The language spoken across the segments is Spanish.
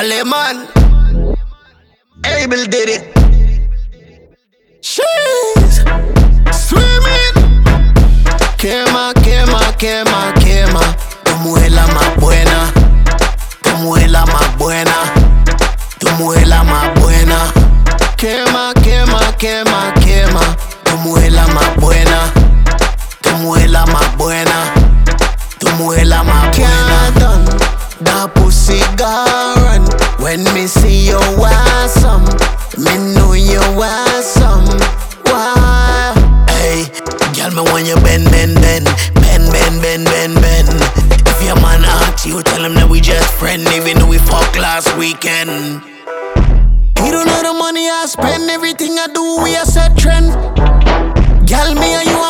Alemán. Abel did it. She's swimming. Quema, quema, quema, quema. Tu mujer la más buena. Tu mujer la más buena. Tu mujer la más buena. Quema, quema, quema, quema. Tu mujer la más buena. Tu mujer la más buena. Tu mujer la más buena. That pussy gone When me see you awesome. Me know you awesome. Wow Hey, girl me want you bend, bend, bend. Bend, bend, bend, bend, bend. If your man asks you, tell him that we just friend Even though we fucked last weekend. He don't know the money I spend. Everything I do, we a set trend. Girl, me and you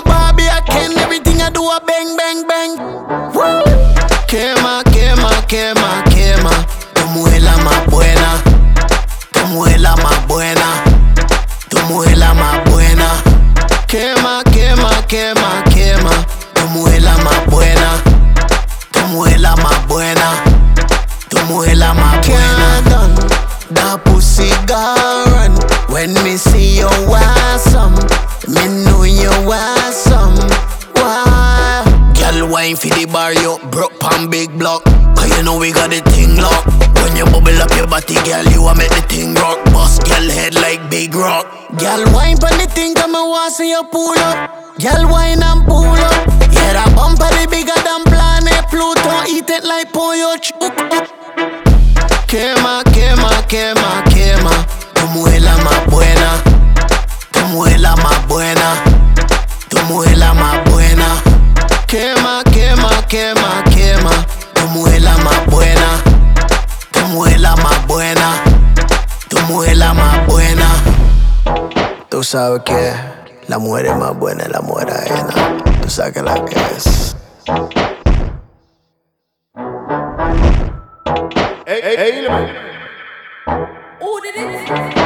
quema, quema. Tu mujer la más buena. Tu mujer la más buena. Tu mujer la más buena. That pussy gone when me see you awesome. Me know you awesome. Wow. Girl, wine for the bar, you broke pan big block. Cause you know we got the thing locked. When you bubble up your body, girl, you a make the thing rock. Bust girl head like big rock. Girl, wine pon the thing, come and want see you pull up. Girl, wine and pull up. Yeah, that bumper the bigger than planet Pluto. Eat it like pollo chup. Quema, quema, quema, quema. Tu mujer la más buena. Tu mujer la más buena. Tu mujer la más buena. Quema, quema, quema, quema. Tu mujer la más buena. Tu mujer la más buena. Tu mujer la más buena. Tú sabes que la mujer es más buena la mujer ajena. Tú sabes la que es. Who did it?